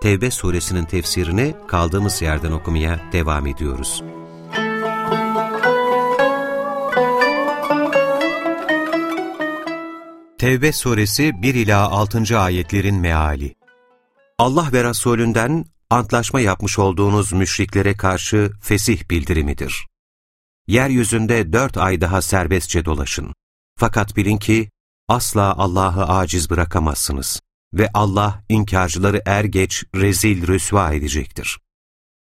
Tevbe suresinin tefsirini kaldığımız yerden okumaya devam ediyoruz. Tevbe suresi 1 ila 6. ayetlerin meali. Allah ve Resulünden antlaşma yapmış olduğunuz müşriklere karşı fesih bildirimidir. Yeryüzünde dört ay daha serbestçe dolaşın. Fakat bilin ki asla Allah'ı aciz bırakamazsınız ve Allah inkarcıları er geç rezil rüsva edecektir.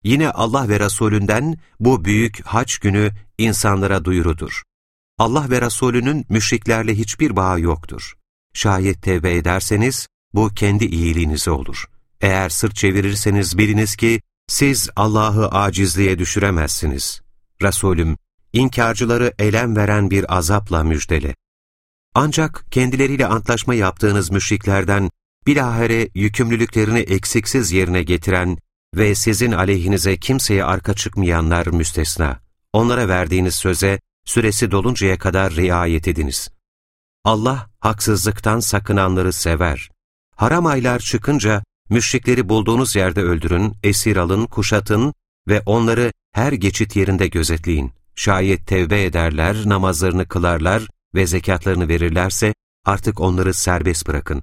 Yine Allah ve Resulünden bu büyük haç günü insanlara duyurudur. Allah ve Resulünün müşriklerle hiçbir bağı yoktur. Şayet tevbe ederseniz bu kendi iyiliğinize olur. Eğer sırt çevirirseniz biliniz ki siz Allah'ı acizliğe düşüremezsiniz. Resulüm, inkarcıları elem veren bir azapla müjdele. Ancak kendileriyle antlaşma yaptığınız müşriklerden bilahare yükümlülüklerini eksiksiz yerine getiren ve sizin aleyhinize kimseye arka çıkmayanlar müstesna. Onlara verdiğiniz söze süresi doluncaya kadar riayet ediniz. Allah haksızlıktan sakınanları sever. Haram aylar çıkınca müşrikleri bulduğunuz yerde öldürün, esir alın, kuşatın ve onları her geçit yerinde gözetleyin. Şayet tevbe ederler, namazlarını kılarlar ve zekatlarını verirlerse artık onları serbest bırakın.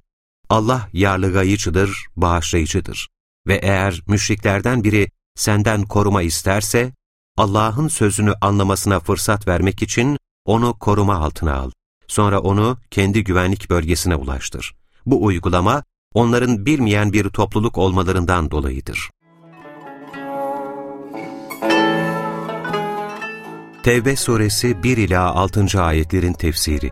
Allah yarlıgayıcıdır, bağışlayıcıdır. Ve eğer müşriklerden biri senden koruma isterse, Allah'ın sözünü anlamasına fırsat vermek için onu koruma altına al. Sonra onu kendi güvenlik bölgesine ulaştır. Bu uygulama, onların bilmeyen bir topluluk olmalarından dolayıdır. Tevbe suresi 1 ila 6. ayetlerin tefsiri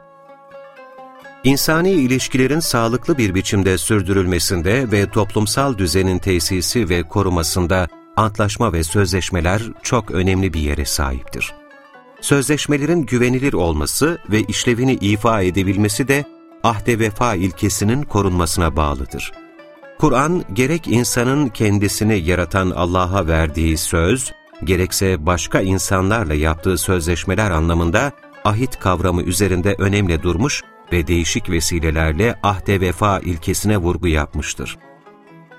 İnsani ilişkilerin sağlıklı bir biçimde sürdürülmesinde ve toplumsal düzenin tesisi ve korumasında antlaşma ve sözleşmeler çok önemli bir yere sahiptir. Sözleşmelerin güvenilir olması ve işlevini ifa edebilmesi de ahde vefa ilkesinin korunmasına bağlıdır. Kur'an gerek insanın kendisini yaratan Allah'a verdiği söz, gerekse başka insanlarla yaptığı sözleşmeler anlamında ahit kavramı üzerinde önemli durmuş ve değişik vesilelerle ahde vefa ilkesine vurgu yapmıştır.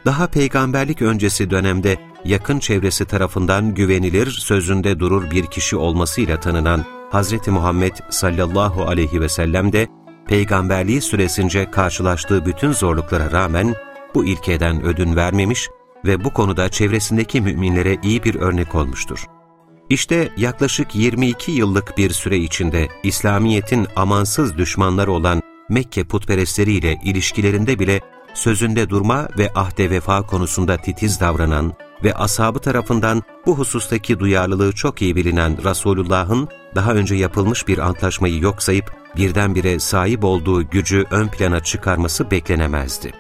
Daha peygamberlik öncesi dönemde yakın çevresi tarafından güvenilir, sözünde durur bir kişi olmasıyla tanınan Hz. Muhammed sallallahu aleyhi ve sellem de peygamberliği süresince karşılaştığı bütün zorluklara rağmen bu ilkeden ödün vermemiş ve bu konuda çevresindeki müminlere iyi bir örnek olmuştur. İşte yaklaşık 22 yıllık bir süre içinde İslamiyet'in amansız düşmanları olan Mekke putperestleriyle ilişkilerinde bile sözünde durma ve ahde vefa konusunda titiz davranan ve ashabı tarafından bu husustaki duyarlılığı çok iyi bilinen Resulullah'ın daha önce yapılmış bir antlaşmayı yok sayıp birdenbire sahip olduğu gücü ön plana çıkarması beklenemezdi.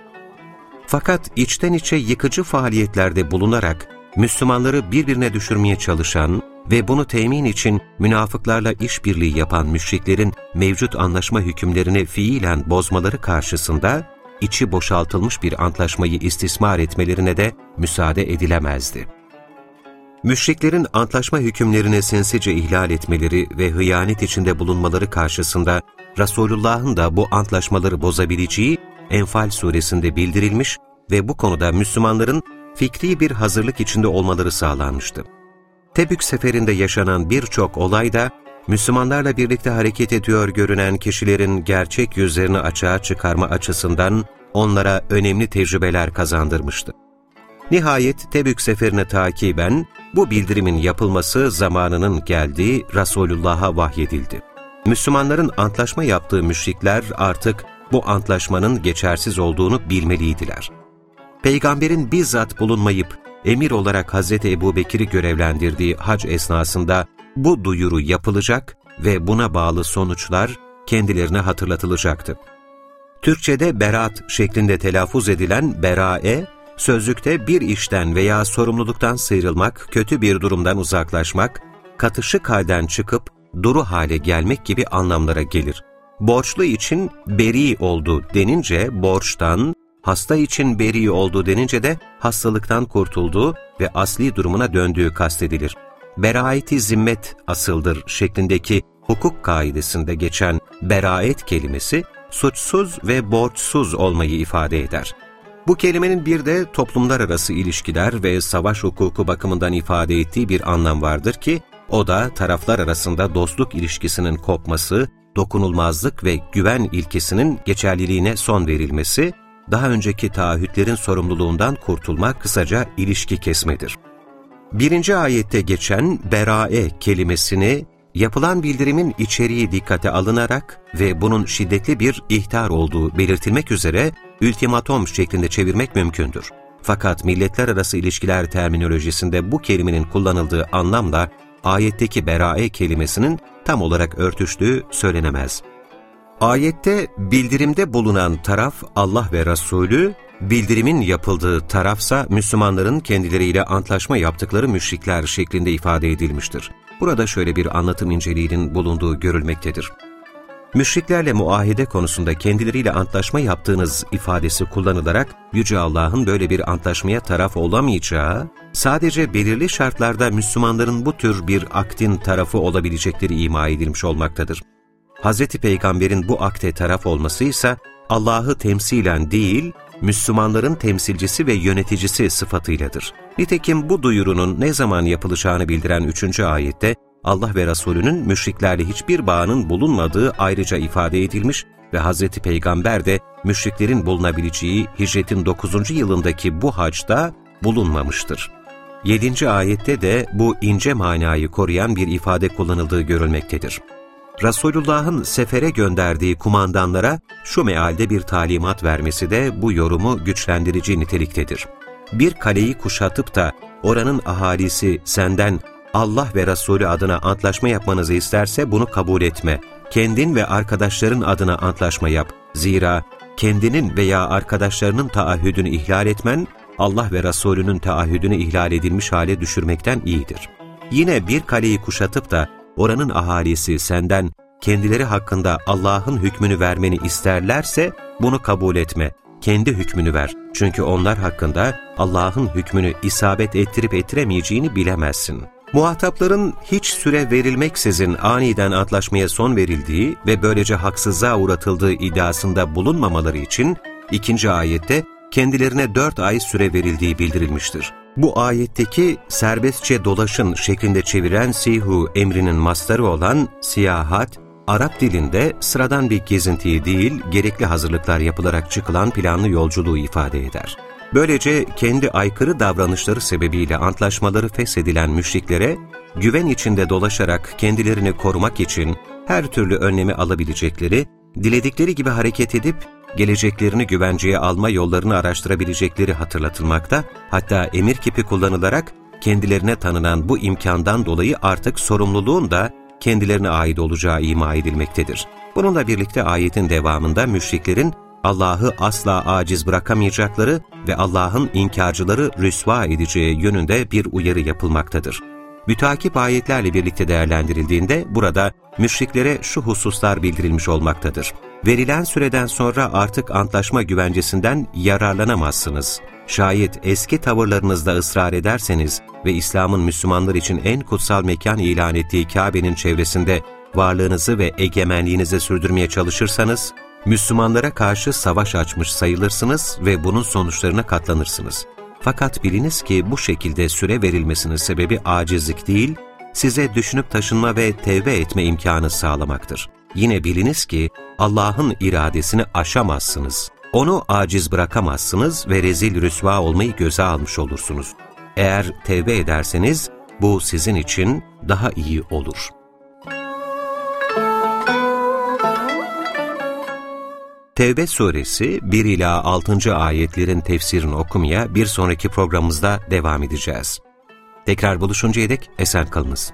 Fakat içten içe yıkıcı faaliyetlerde bulunarak Müslümanları birbirine düşürmeye çalışan ve bunu temin için münafıklarla işbirliği yapan müşriklerin mevcut anlaşma hükümlerini fiilen bozmaları karşısında içi boşaltılmış bir antlaşmayı istismar etmelerine de müsaade edilemezdi. Müşriklerin antlaşma hükümlerini sinsice ihlal etmeleri ve hıyanet içinde bulunmaları karşısında Resulullah'ın da bu antlaşmaları bozabileceği Enfal suresinde bildirilmiş ve bu konuda Müslümanların fikri bir hazırlık içinde olmaları sağlanmıştı. Tebük seferinde yaşanan birçok olay da Müslümanlarla birlikte hareket ediyor görünen kişilerin gerçek yüzlerini açığa çıkarma açısından onlara önemli tecrübeler kazandırmıştı. Nihayet Tebük seferine takiben bu bildirimin yapılması zamanının geldiği Resulullah'a vahyedildi. Müslümanların antlaşma yaptığı müşrikler artık bu antlaşmanın geçersiz olduğunu bilmeliydiler. Peygamberin bizzat bulunmayıp emir olarak Hz. Ebu Bekir'i görevlendirdiği hac esnasında bu duyuru yapılacak ve buna bağlı sonuçlar kendilerine hatırlatılacaktı. Türkçe'de berat şeklinde telaffuz edilen berae, Sözlükte bir işten veya sorumluluktan sıyrılmak, kötü bir durumdan uzaklaşmak, katışık halden çıkıp duru hale gelmek gibi anlamlara gelir. Borçlu için beri oldu denince borçtan, hasta için beri oldu denince de hastalıktan kurtulduğu ve asli durumuna döndüğü kastedilir. Beraeti zimmet asıldır şeklindeki hukuk kaidesinde geçen beraet kelimesi suçsuz ve borçsuz olmayı ifade eder. Bu kelimenin bir de toplumlar arası ilişkiler ve savaş hukuku bakımından ifade ettiği bir anlam vardır ki, o da taraflar arasında dostluk ilişkisinin kopması, dokunulmazlık ve güven ilkesinin geçerliliğine son verilmesi, daha önceki taahhütlerin sorumluluğundan kurtulma kısaca ilişki kesmedir. Birinci ayette geçen berae kelimesini yapılan bildirimin içeriği dikkate alınarak ve bunun şiddetli bir ihtar olduğu belirtilmek üzere ultimatom şeklinde çevirmek mümkündür. Fakat milletler arası ilişkiler terminolojisinde bu kelimenin kullanıldığı anlamla ayetteki berae kelimesinin tam olarak örtüştüğü söylenemez. Ayette bildirimde bulunan taraf Allah ve Resulü, bildirimin yapıldığı tarafsa Müslümanların kendileriyle antlaşma yaptıkları müşrikler şeklinde ifade edilmiştir. Burada şöyle bir anlatım inceliğinin bulunduğu görülmektedir. Müşriklerle muahide konusunda kendileriyle antlaşma yaptığınız ifadesi kullanılarak Yüce Allah'ın böyle bir antlaşmaya taraf olamayacağı, sadece belirli şartlarda Müslümanların bu tür bir aktin tarafı olabilecekleri ima edilmiş olmaktadır. Hz. Peygamber'in bu akte taraf olması ise Allah'ı temsilen değil, Müslümanların temsilcisi ve yöneticisi sıfatıyladır. Nitekim bu duyurunun ne zaman yapılacağını bildiren 3. ayette Allah ve Resulünün müşriklerle hiçbir bağının bulunmadığı ayrıca ifade edilmiş ve Hz. Peygamber de müşriklerin bulunabileceği hicretin 9. yılındaki bu hacda bulunmamıştır. 7. ayette de bu ince manayı koruyan bir ifade kullanıldığı görülmektedir. Resulullah'ın sefere gönderdiği kumandanlara şu mealde bir talimat vermesi de bu yorumu güçlendirici niteliktedir. Bir kaleyi kuşatıp da oranın ahalisi senden Allah ve Resulü adına antlaşma yapmanızı isterse bunu kabul etme. Kendin ve arkadaşların adına antlaşma yap. Zira kendinin veya arkadaşlarının taahhüdünü ihlal etmen, Allah ve Resulünün taahhüdünü ihlal edilmiş hale düşürmekten iyidir. Yine bir kaleyi kuşatıp da oranın ahalisi senden kendileri hakkında Allah'ın hükmünü vermeni isterlerse bunu kabul etme. Kendi hükmünü ver. Çünkü onlar hakkında Allah'ın hükmünü isabet ettirip ettiremeyeceğini bilemezsin. Muhatapların hiç süre verilmeksizin aniden antlaşmaya son verildiği ve böylece haksızlığa uğratıldığı iddiasında bulunmamaları için ikinci ayette kendilerine dört ay süre verildiği bildirilmiştir. Bu ayetteki serbestçe dolaşın şeklinde çeviren sihu emrinin mastarı olan siyahat, Arap dilinde sıradan bir gezintiyi değil, gerekli hazırlıklar yapılarak çıkılan planlı yolculuğu ifade eder. Böylece kendi aykırı davranışları sebebiyle antlaşmaları feshedilen müşriklere, güven içinde dolaşarak kendilerini korumak için her türlü önlemi alabilecekleri, diledikleri gibi hareket edip geleceklerini güvenceye alma yollarını araştırabilecekleri hatırlatılmakta, hatta emir kipi kullanılarak kendilerine tanınan bu imkandan dolayı artık sorumluluğun da kendilerine ait olacağı ima edilmektedir. Bununla birlikte ayetin devamında müşriklerin Allah'ı asla aciz bırakamayacakları ve Allah'ın inkarcıları rüsva edeceği yönünde bir uyarı yapılmaktadır. Mütakip ayetlerle birlikte değerlendirildiğinde burada müşriklere şu hususlar bildirilmiş olmaktadır. Verilen süreden sonra artık antlaşma güvencesinden yararlanamazsınız. Şayet eski tavırlarınızda ısrar ederseniz ve İslam'ın Müslümanlar için en kutsal mekan ilan ettiği Kabe'nin çevresinde varlığınızı ve egemenliğinizi sürdürmeye çalışırsanız, Müslümanlara karşı savaş açmış sayılırsınız ve bunun sonuçlarına katlanırsınız. Fakat biliniz ki bu şekilde süre verilmesinin sebebi acizlik değil, size düşünüp taşınma ve tevbe etme imkanı sağlamaktır. Yine biliniz ki Allah'ın iradesini aşamazsınız. Onu aciz bırakamazsınız ve rezil rüsva olmayı göze almış olursunuz. Eğer tevbe ederseniz bu sizin için daha iyi olur. Tevbe suresi 1 ila 6. ayetlerin tefsirini okumaya bir sonraki programımızda devam edeceğiz. Tekrar buluşuncaya dek esen kalınız.